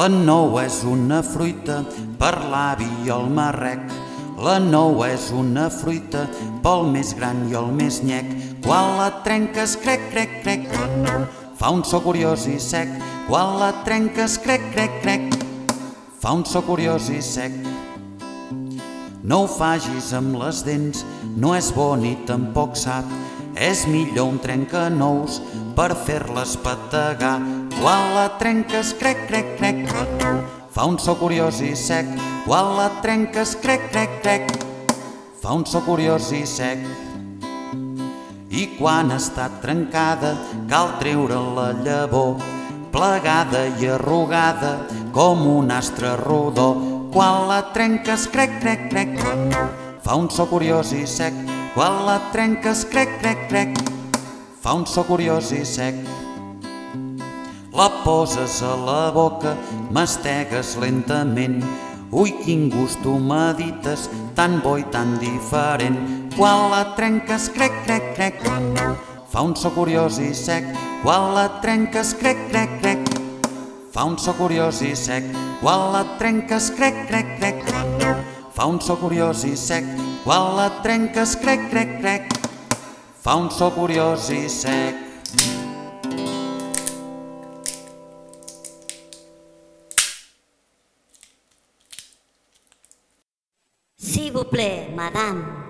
La nou és una fruita per l'avi el marrec. La nou és una fruita pel més gran i el més nyec. Quan la trenques, crec, crec, crec, fa un so curiós i sec. Quan la trenques, crec, crec, crec, fa un so curiós i sec. No ho fagis amb les dents, no és bo ni tampoc sap. És millor un trencanous per fer-les petegar. Quan la trenques, crec, crec, crec, fa un so curiós i sec. Quan la trenques, crec, crec, crec, fa un so curiós i sec. I quan està trencada cal treure la llavor, plegada i arrugada com un astre rodó. Quan la trenques, crec, crec, crec, fa un so curiós i sec. Quan la trenques, crec, crec, crec, fa un so curiós i sec. La poses a la boca, mastegues lentament. Ui, quin gust tu medites, tan bo i tan diferent. Quan la trenques, crec, crec, crec, fa un so curiós i sec. Quan la trenques, crec, crec, crec, fa un so curiós i sec. Quan la trenques, crec, crec, crec, fa un so curiós i sec. Quan la trenques, crec, crec, crec, fa un so curiós i sec. S'il vous plaît, madame.